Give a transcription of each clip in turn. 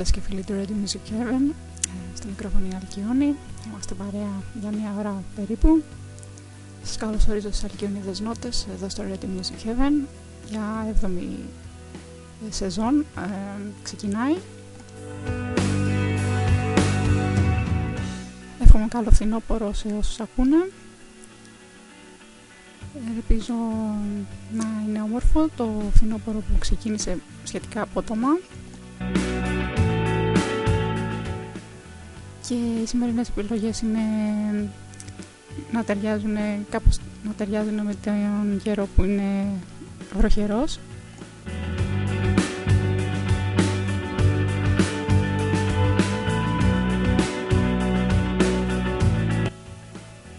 Φίλες και φίλοι του Radio Music Heaven ε, Στο μικρόφωνο η Αλκιόνη. Είμαστε παρέα για μια ώρα περίπου. Σας καλωσορίζω στις Αλκιονίδες Νότες Εδώ στο Radio Music Heaven Για 7η σεζόν ε, Ξεκινάει. Εύχομαι καλό φθινόπωρο σε όσους ακούνε. Ελπίζω να είναι όμορφο το φθινόπωρο που ξεκίνησε σχετικά απότομα και οι σημερινές επιλογές είναι να ταιριάζουν κάπως να ταιριάζουν με τον καιρό που είναι βροχερός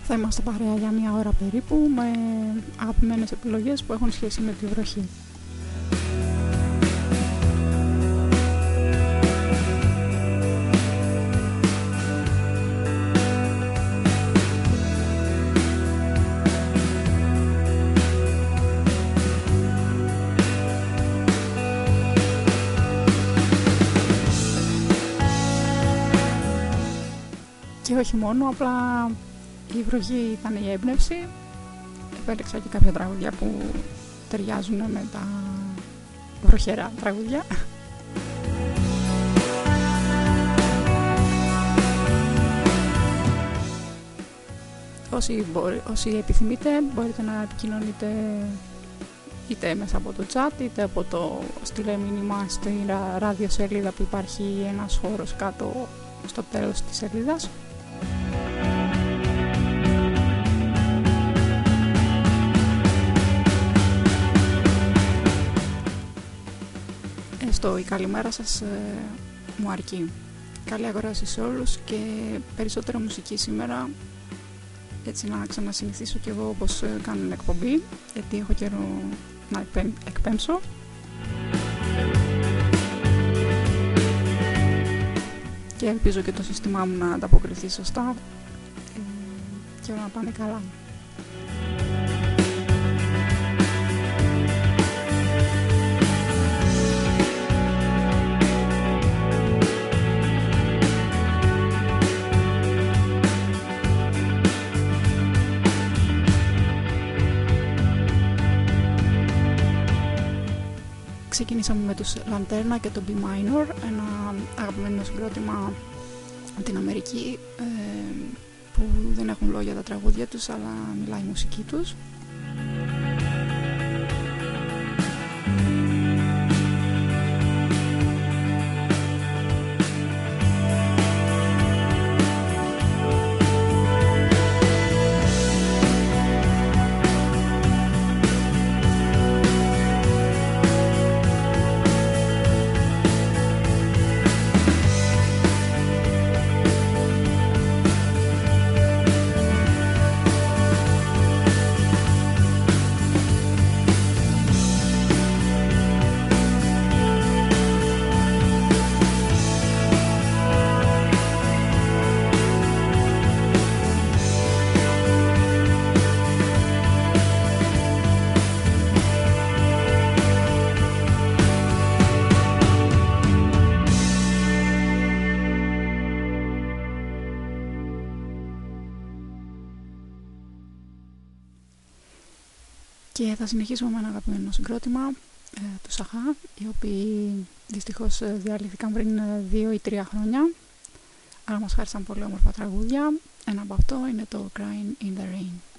Θα είμαστε παρέα για μια ώρα περίπου με αγαπημένες επιλογές που έχουν σχέση με τη βροχή. Όχι μόνο, απλά η βροχή ήταν η έμπνευση. Επέλεξα και κάποια τραγούδια που ταιριάζουν με τα βροχερά τραγούδια. Όσοι, μπορεί, όσοι επιθυμείτε μπορείτε να επικοινωνείτε είτε μέσα από το chat είτε από το στείλε μήνυμα στη ράδιο σελίδα που υπάρχει ένας χώρος κάτω στο τέλος της σελίδας αυτό η καλημέρα σας ε, μου αρκεί. Καλή αγοράση σε όλους και περισσότερο μουσική σήμερα έτσι να ξανασυνηθίσω κι εγώ όπως ε, κάνω εκπομπή γιατί έχω καιρό να εκπέμψω και ελπίζω και το σύστημά μου να ανταποκριθεί σωστά ε, και να πάνε καλά. Ξεκινήσαμε με τους Lanterna και το B Minor, ένα αγαπημένο συγκρότημα από την Αμερική ε, που δεν έχουν λόγια τα τραγούδια τους αλλά μιλάει η μουσική τους. Θα συνεχίσουμε με ένα αγαπημένο συγκρότημα ε, του Σαχά, οι οποίοι δυστυχώς ε, διαλύθηκαν πριν ε, δύο ή τρία χρόνια αλλά μας χάρισαν πολύ όμορφα τραγούδια. Ένα από αυτό είναι το Crying in the Rain.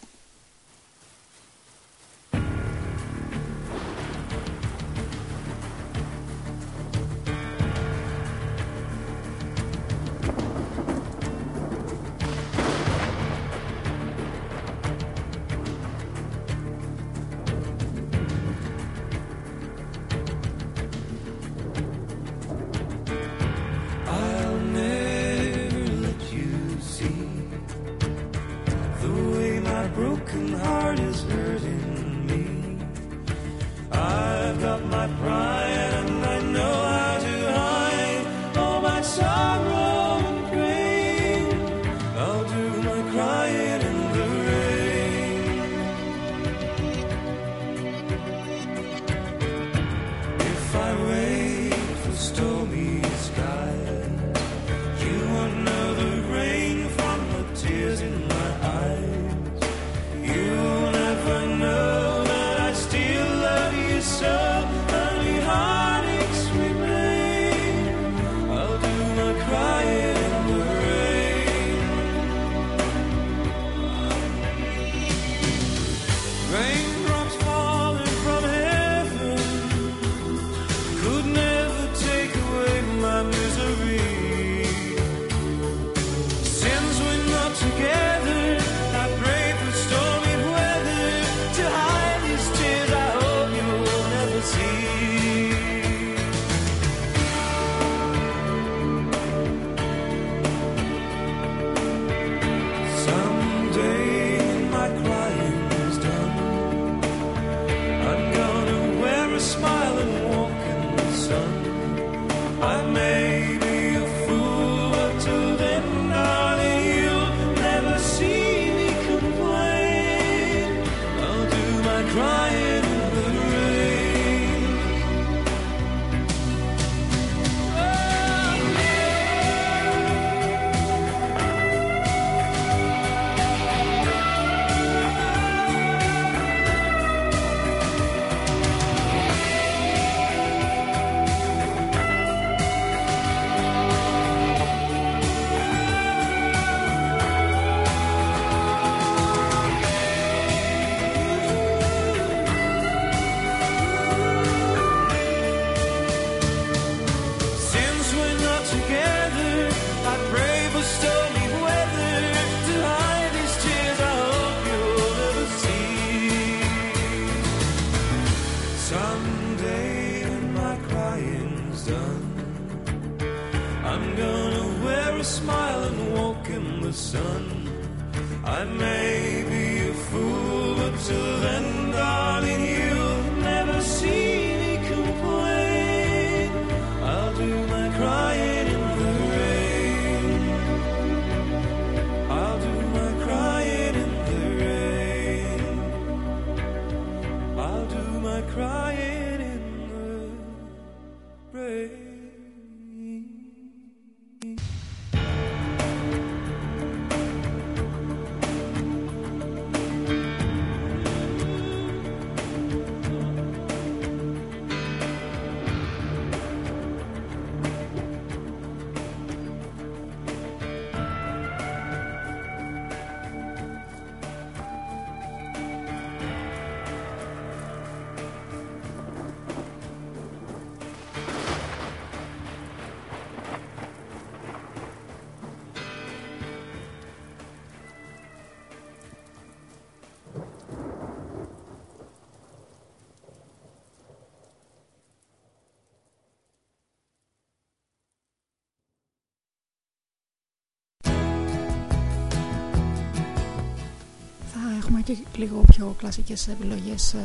και λίγο πιο κλασικές επιλογές ε,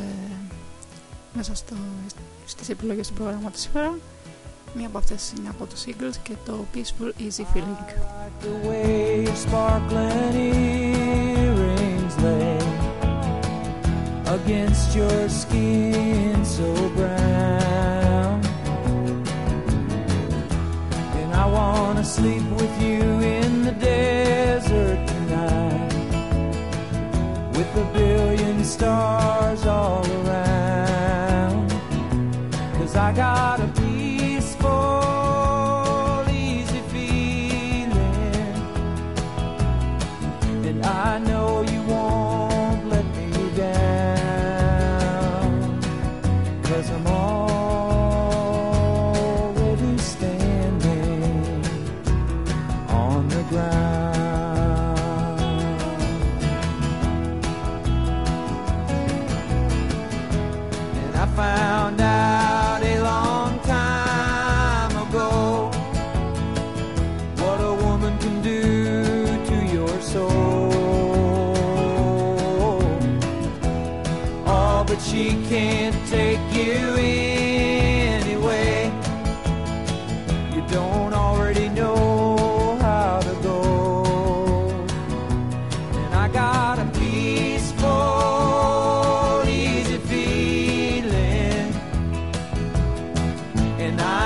μέσα στο, στις επιλογές του προγράμματος σήμερα. Μία από αυτές είναι από το singles και το Peaceful Easy Feeling. Against your skin so brown And I wanna sleep with you with a billion stars all around. Cause I got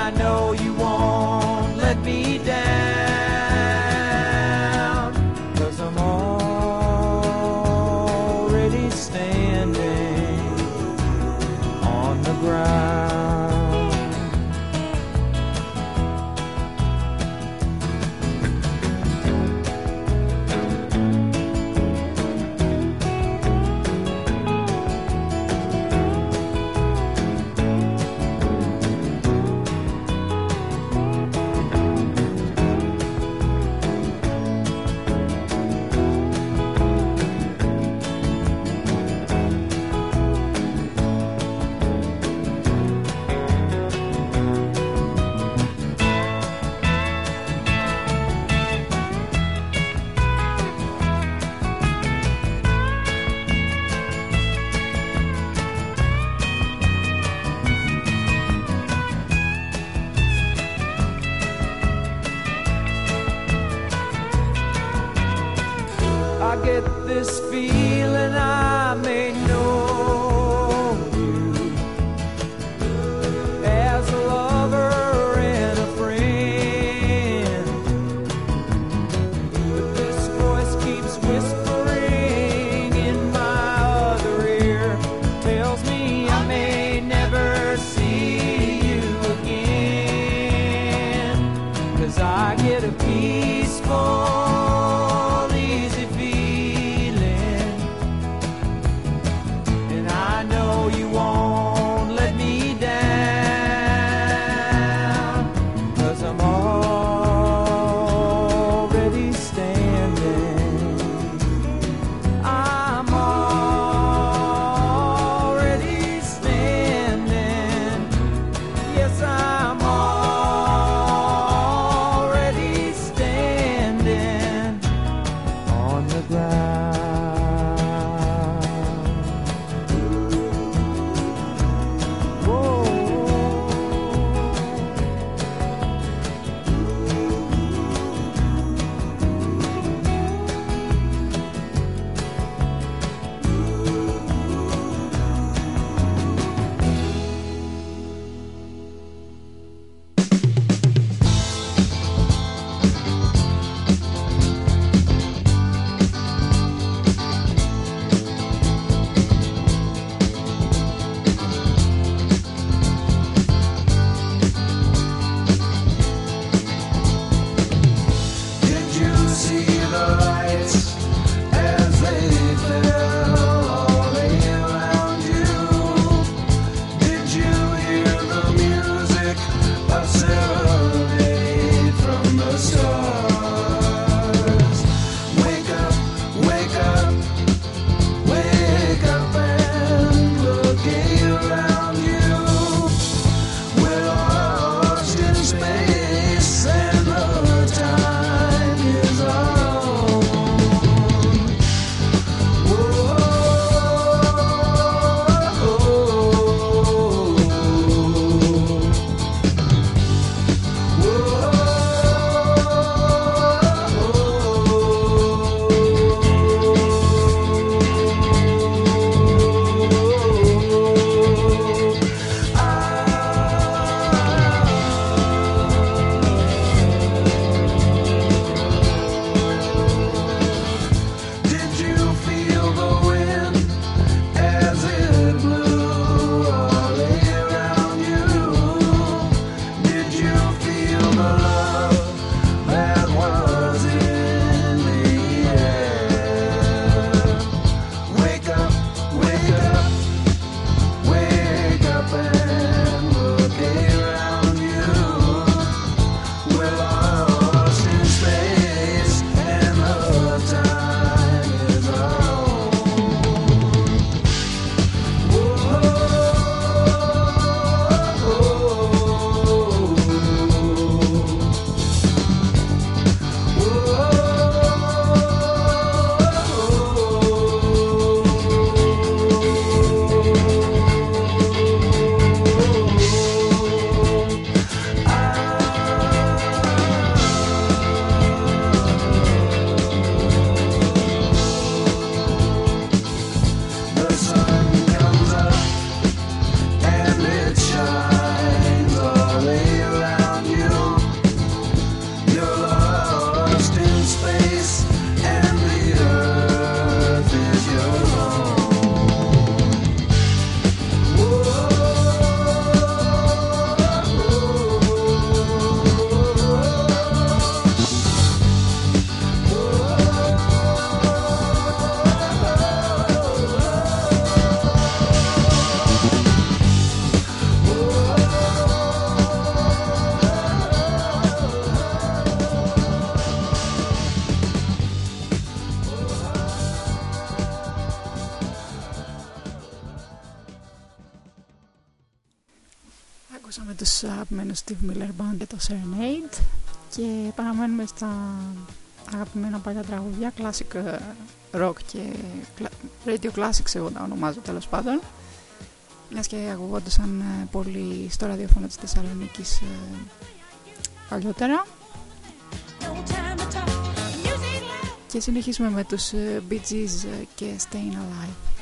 I know you won't let me down. Serenade και παραμένουμε στα αγαπημένα παλιά τραγούδια classic ε, rock και radio classics εγώ τα ονομάζω τέλος πάντων. Μιας και ακουγόντουσαν ε, πολύ στο ραδιόφωνο της Θεσσαλονίκης ε, παλιότερα. Και συνεχίσουμε με τους Bee Gees και Staying Alive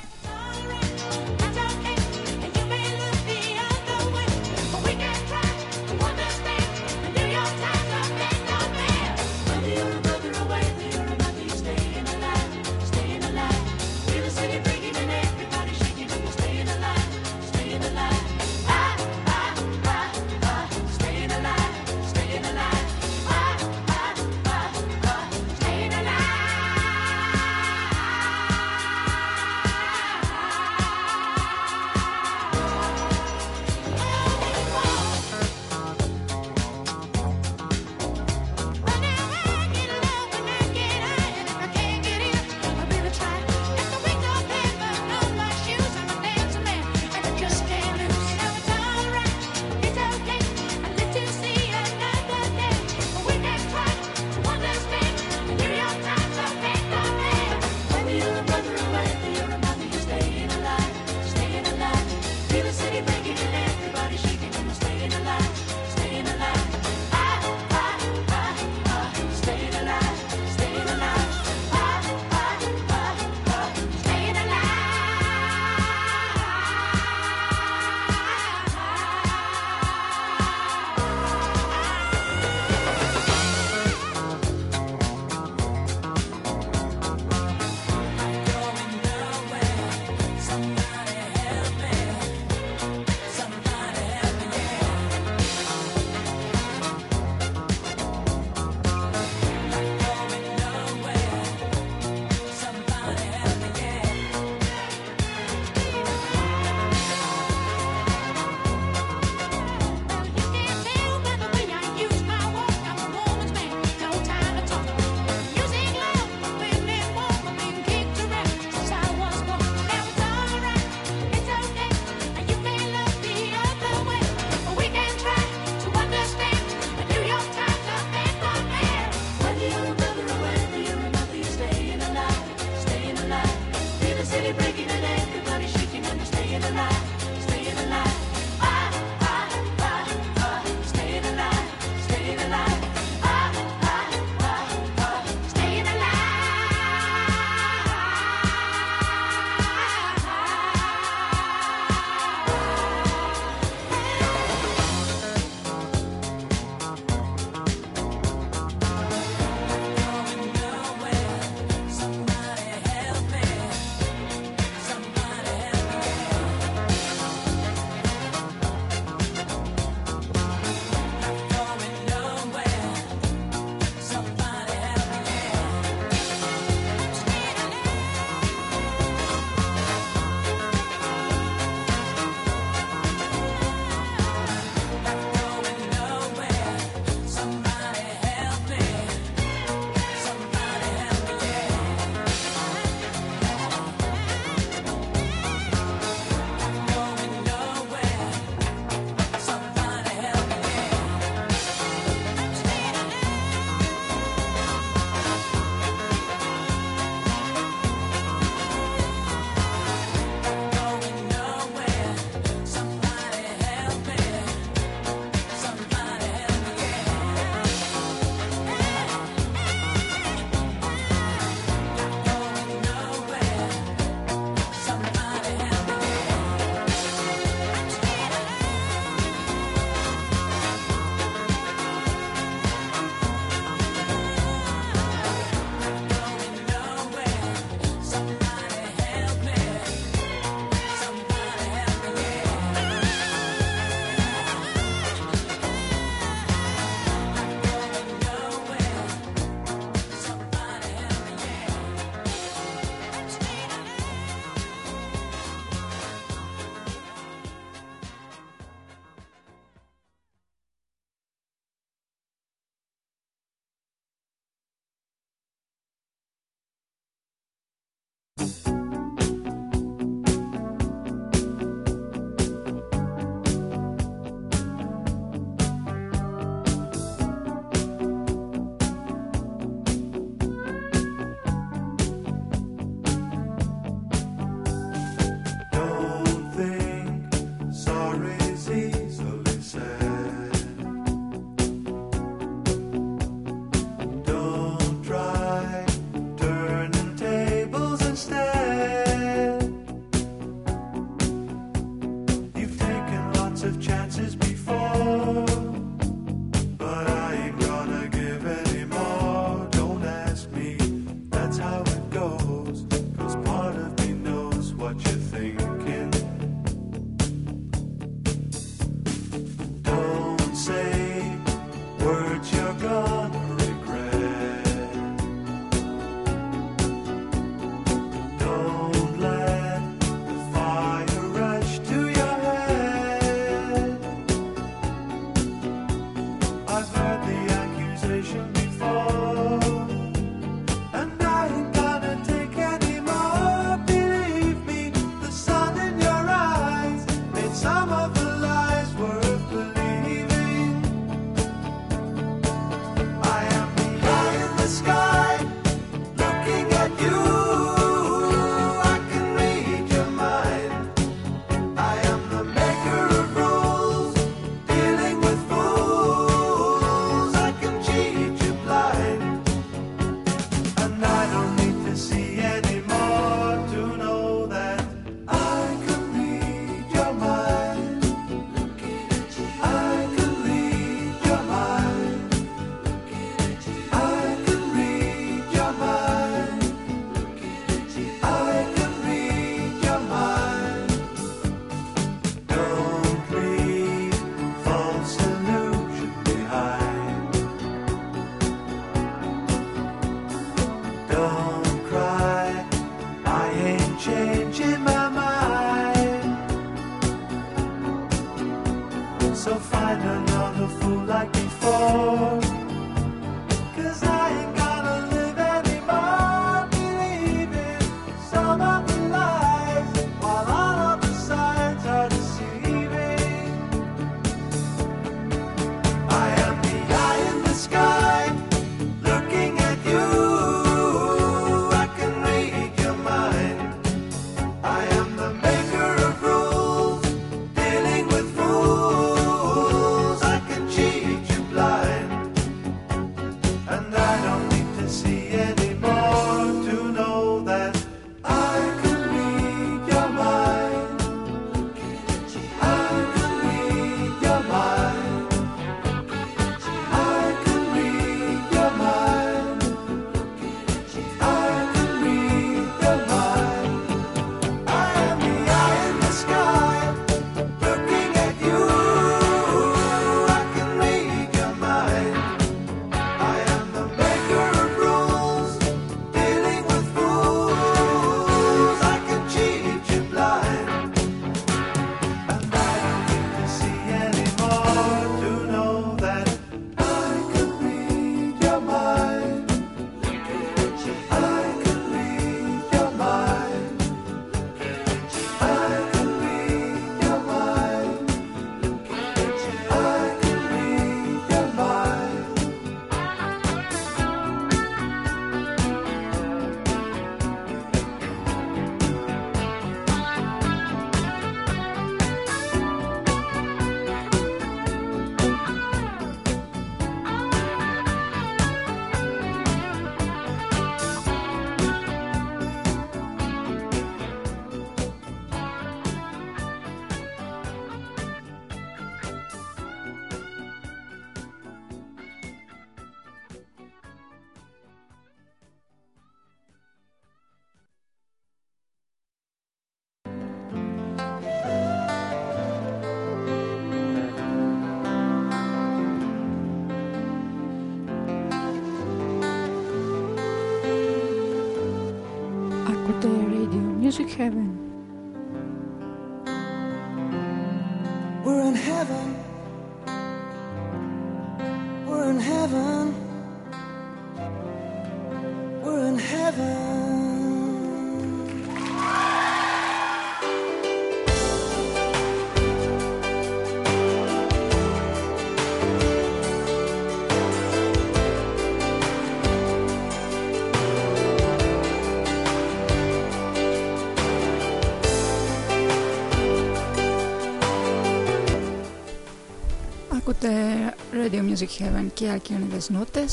Radio Music Heaven και Αρκιονίδες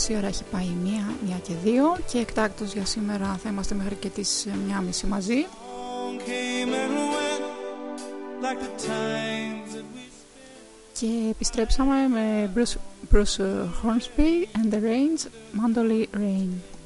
Η ώρα έχει πάει μία, μία και δύο και εκτάκτως για σήμερα θα είμαστε μέχρι και τις ε, μία μισή μαζί. Και επιστρέψαμε με Bruce, Bruce Hornsby and the Rains, Mandoli Rain.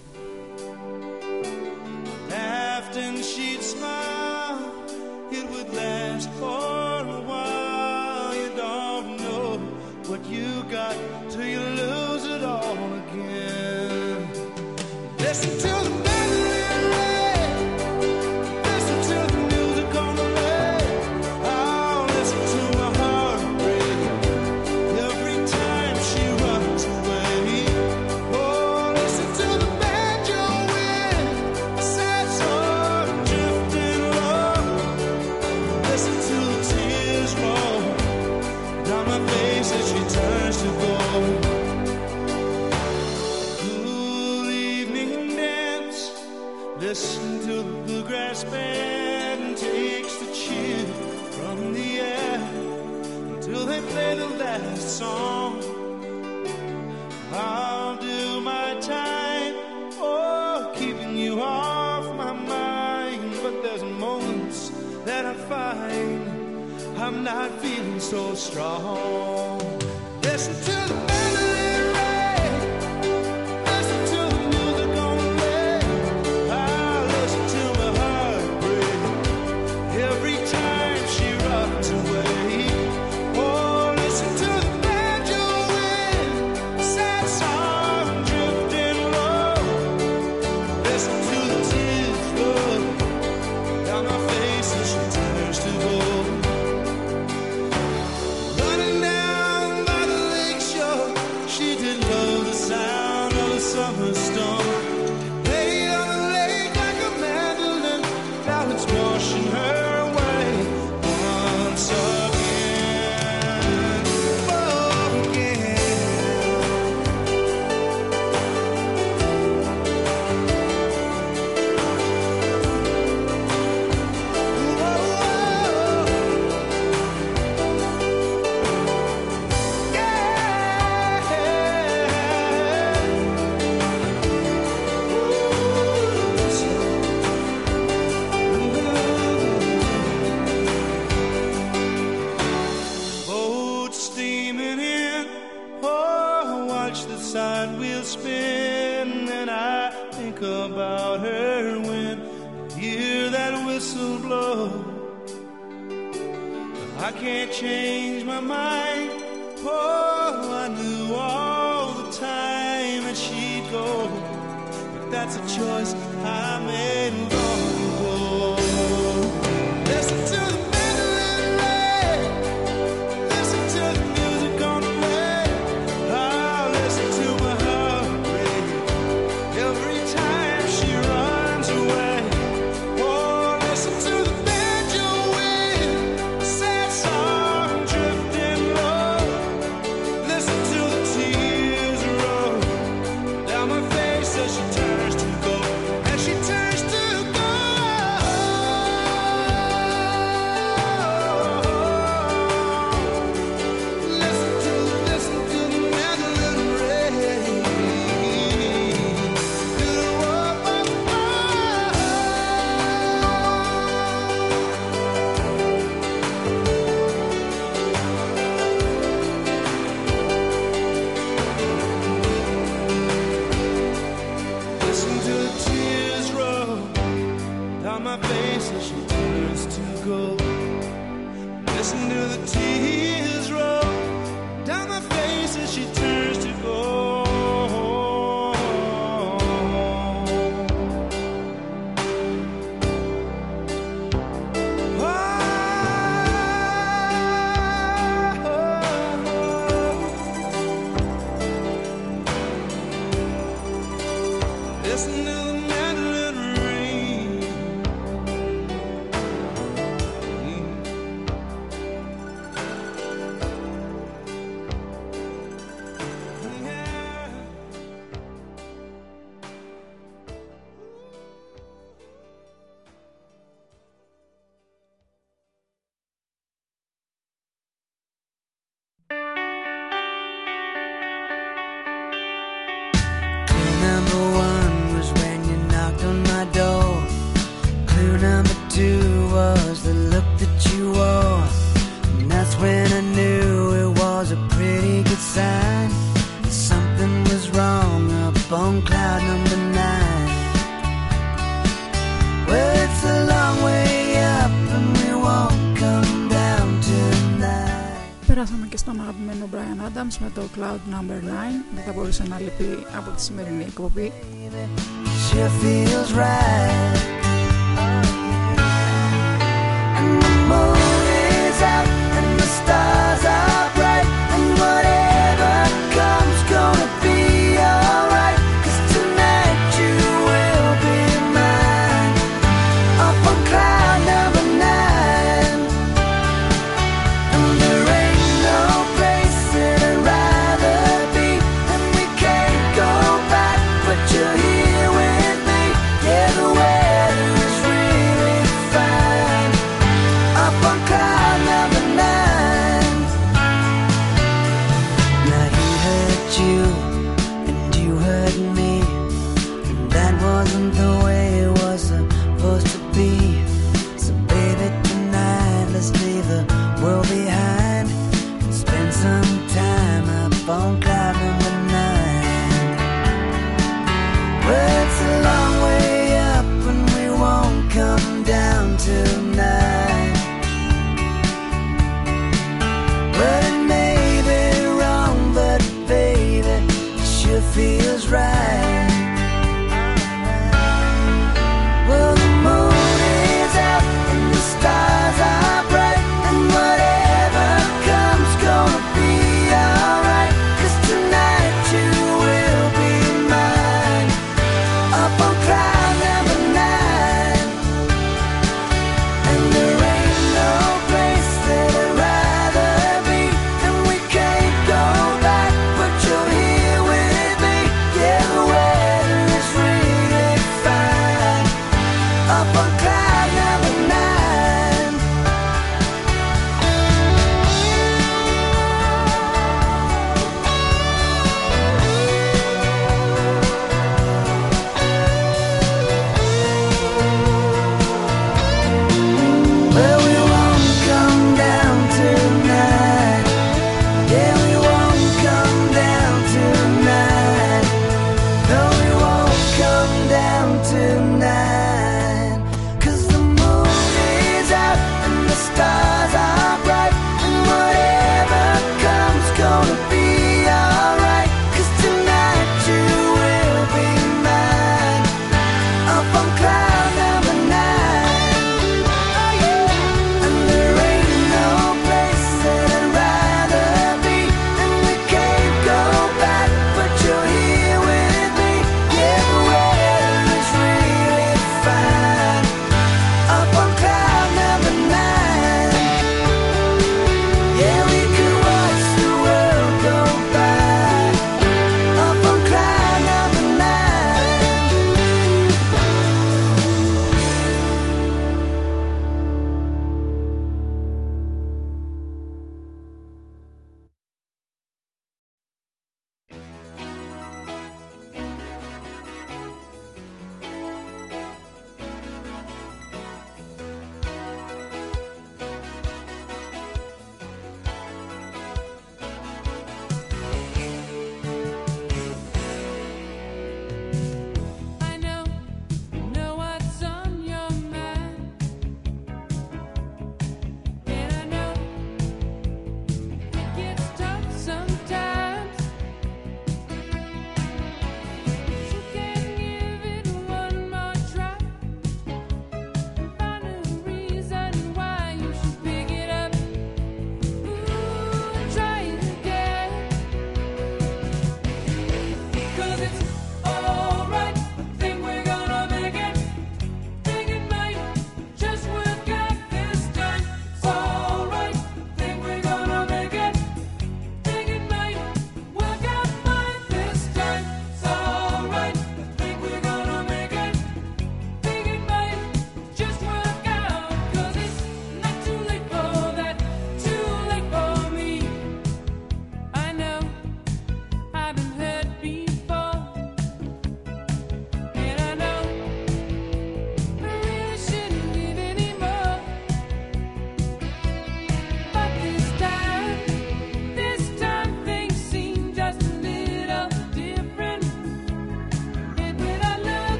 το Cloud Number 9 δεν θα μπορούσε να λυπεί από τη σημερινή εκπομπή She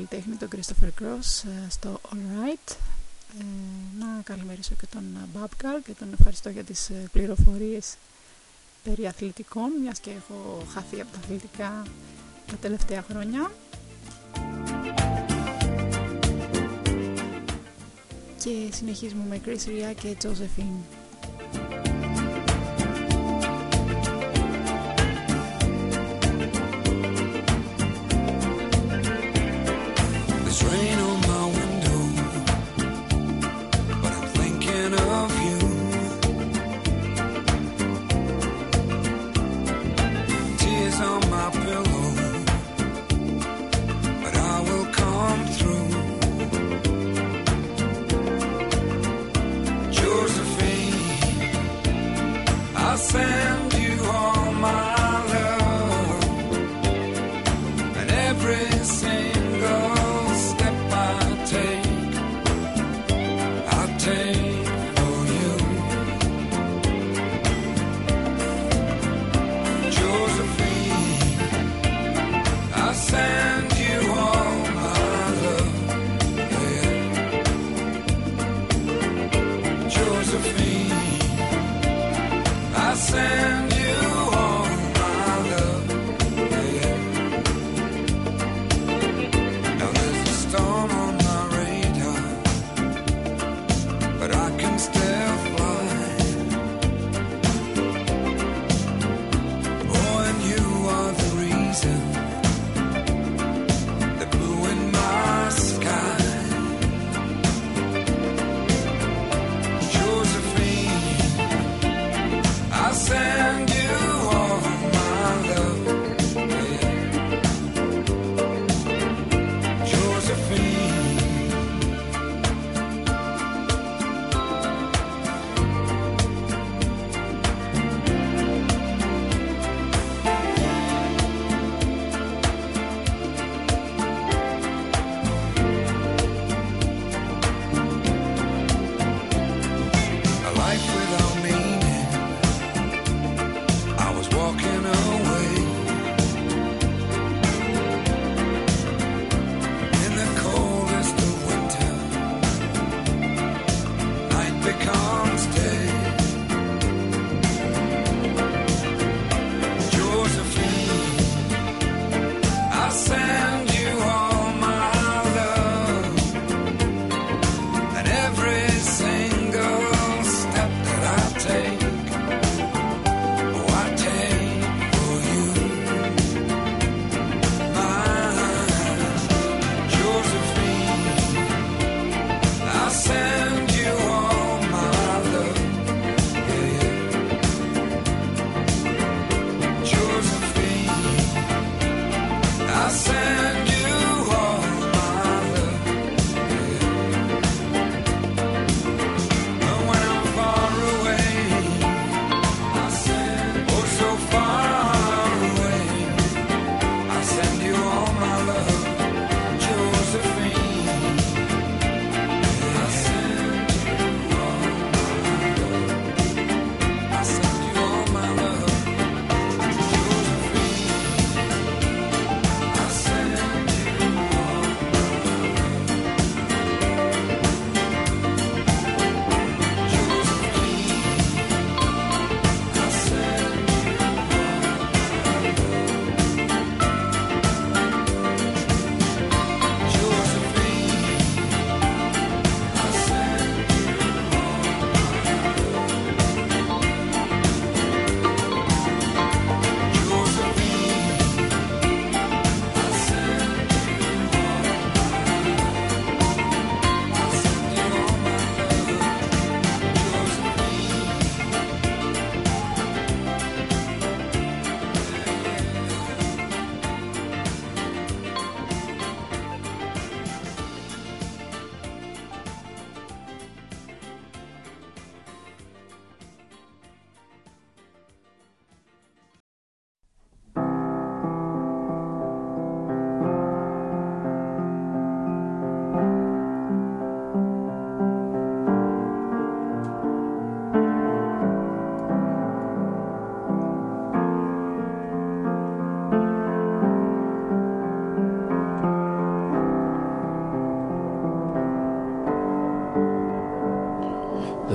καλλιτέχνη τον Christopher Cross ε, στο Alright. Ε, να καλημερίσω και τον Babgar και τον ευχαριστώ για τις ε, πληροφορίες περί αθλητικών, μιας και έχω χαθεί από τα αθλητικά τα τελευταία χρόνια. Και συνεχίζουμε με Chris Ria και Josephine.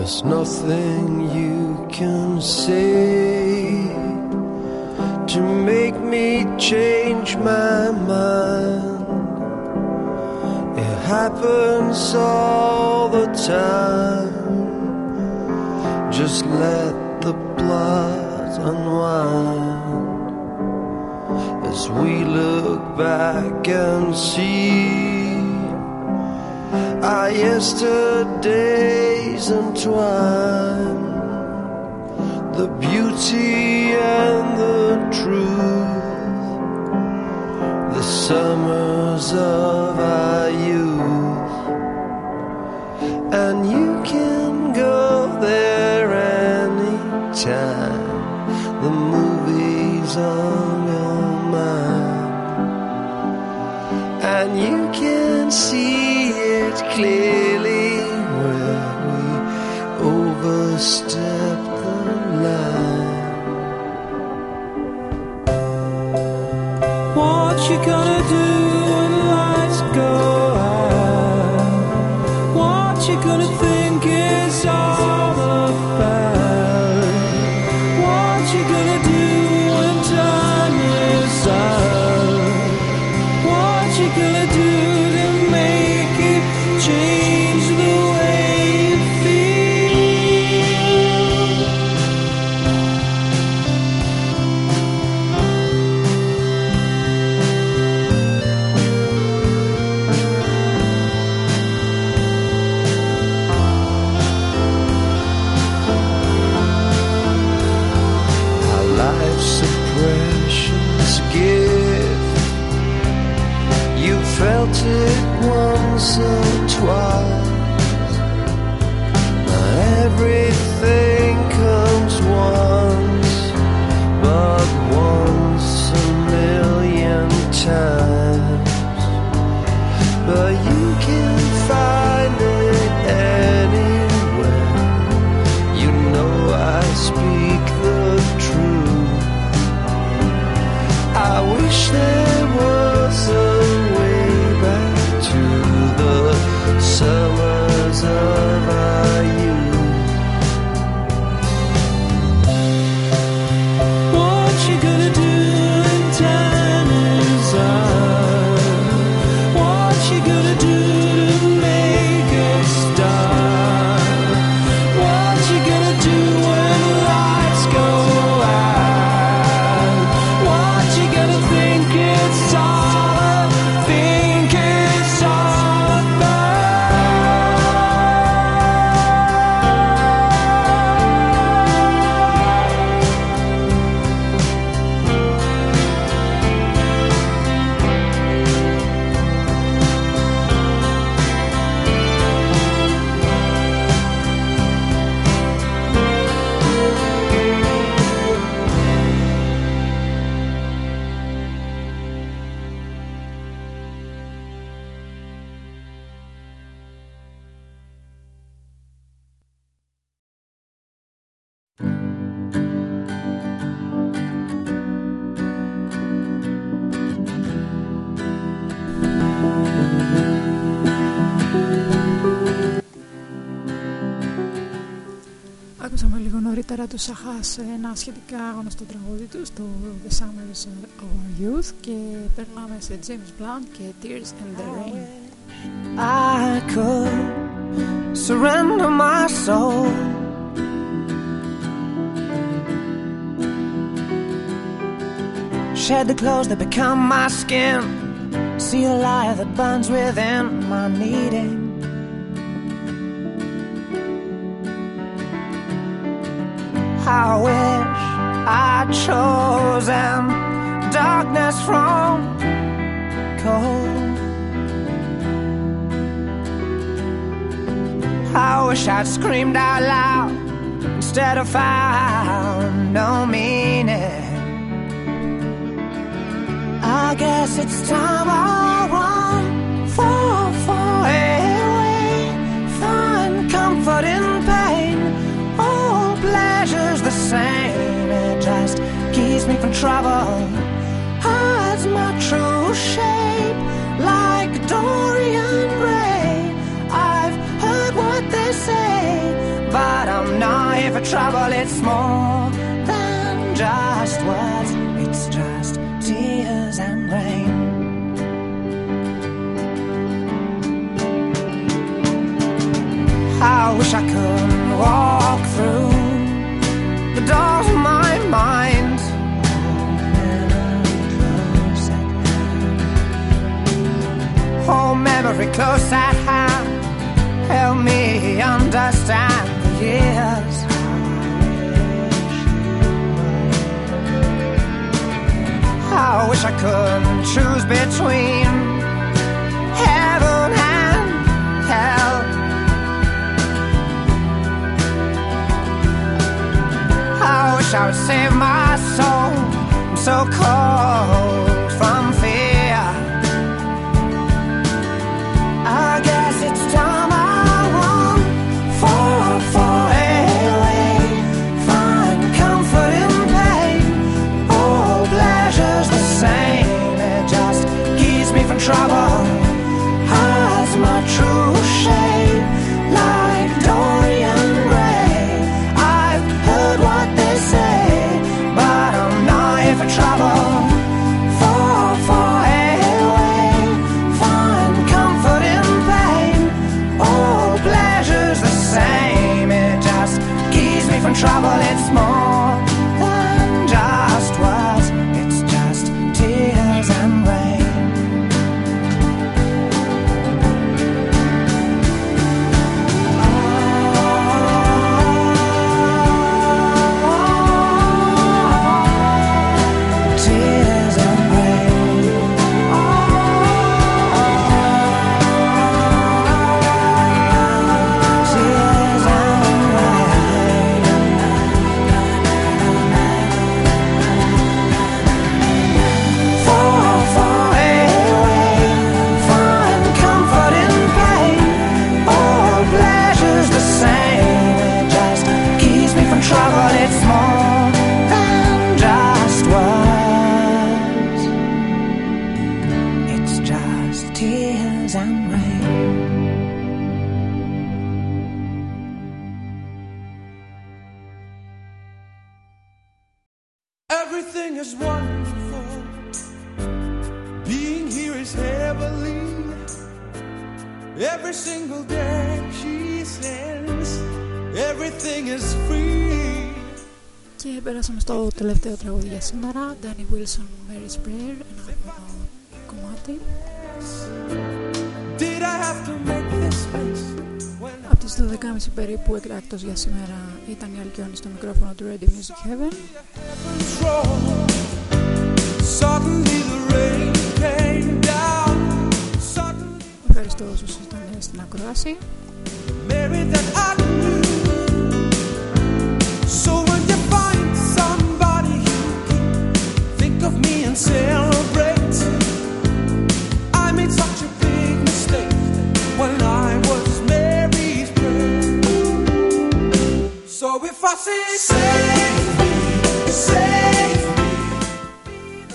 There's nothing you can say to make me change my mind. It happens all the time. Just let the blood unwind as we look back and see our yesterdays entwined. The beauty and the truth, the summers of our youth, and you can go there anytime. The movies on your mind, and you can see clear. Λίγο νωρίτερα του Σαχά σε ένα σχετικά γνωστό τραγούδι του, το The Summers of Our Youth και περνάμε σε James Blunt και Tears in the Rain. I could surrender my soul. Shed the clothes that become my skin. See the light that burns within my needing. I wish I'd chosen darkness from cold. I wish I'd screamed out loud instead of found no meaning. I guess it's time I run, fall, fall away, find comfort in same, it just keeps me from trouble. Hides my true shape like Dorian Gray. I've heard what they say, but I'm not here for trouble. It's more than just words, it's just tears and rain. I wish I could walk memory close at hand. Help me understand the years. I wish I could choose between heaven and hell. I wish I would save my soul. I'm so cold τελευταίο τραγούδι για σήμερα Danny Wilson, Mary's Prayer Ένα αγαπημένο κομμάτι Did I have to make this space when I Από τις 12.30 περίπου εκτάκτος για σήμερα ήταν η Αλκιόνης στο μικρόφωνο του Radio Music Heaven heavens roll? Suddenly the rain came down. Suddenly Ευχαριστώ όσους ήταν στην ακρόαση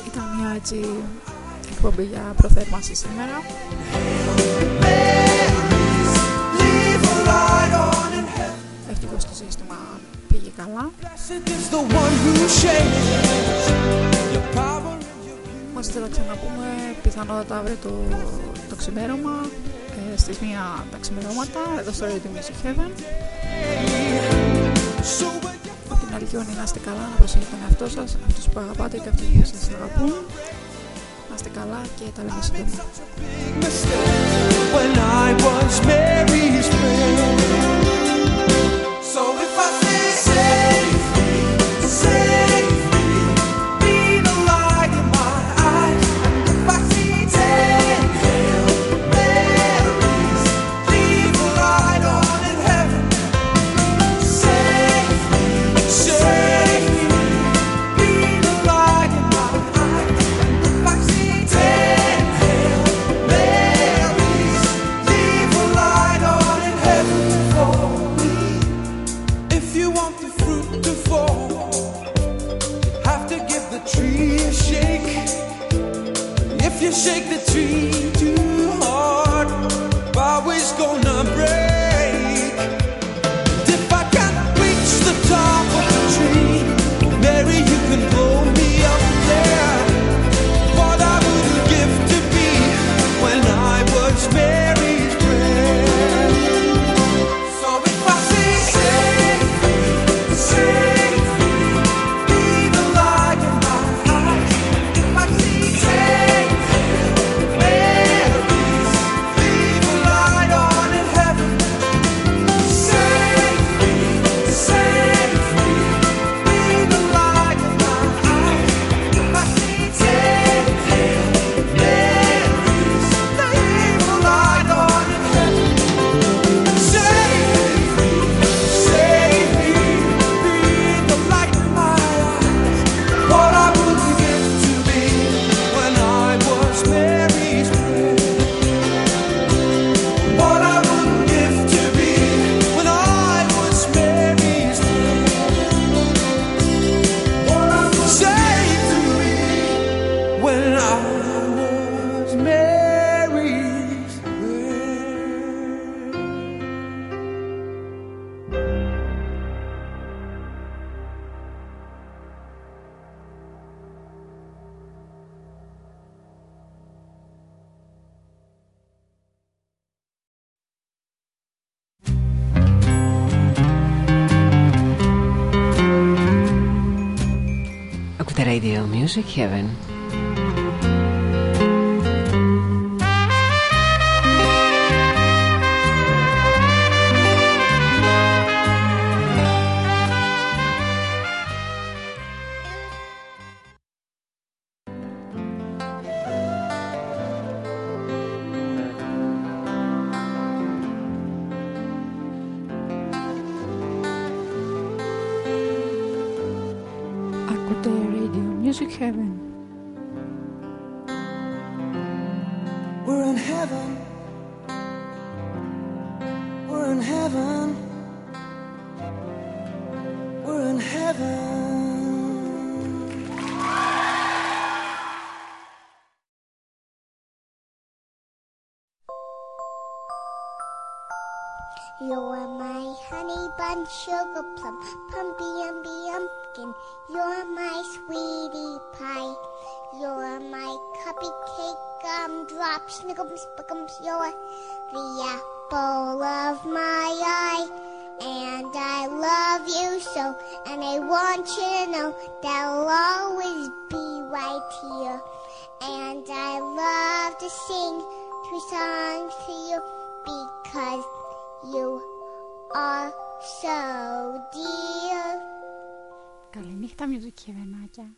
Ήταν μια έτσι εκπομπή για προθέρμανση σήμερα Marys, leave a light on in heaven. Ευτυχώς το σύστημα πήγε καλά Μας θα τα ξαναπούμε πιθανότατα αύριο το, το ξημέρωμα ε, στις μία τα ξημερώματα εδώ στο Radio Music Heaven. So when you Από την Αλκιόνη να είστε καλά, να προσέχετε τον εαυτό σας αυτούς που αγαπάτε και αυτούς που σας αγαπούν. Να είστε καλά και τα λέμε σύντομα Radio Music Heaven. Sugar plum, pumpy umby umpkin. You're my sweetie pie. You're my cupcake gumdrop, snickums, spickums. You're the apple of my eye. And I love you so, and I want you to know that I'll always be right here. And I love to sing two songs to you because you are So dear. Καληνύχτα μυζική βενάκια.